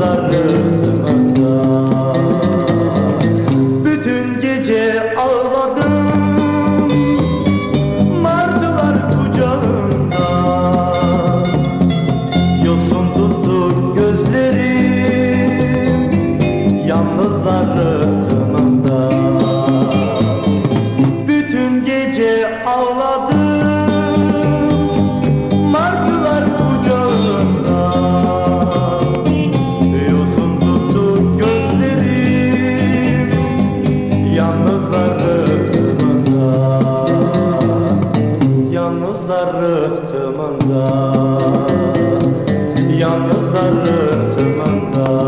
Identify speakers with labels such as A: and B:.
A: acordarte Yalnızların tımında Yalnızların tımında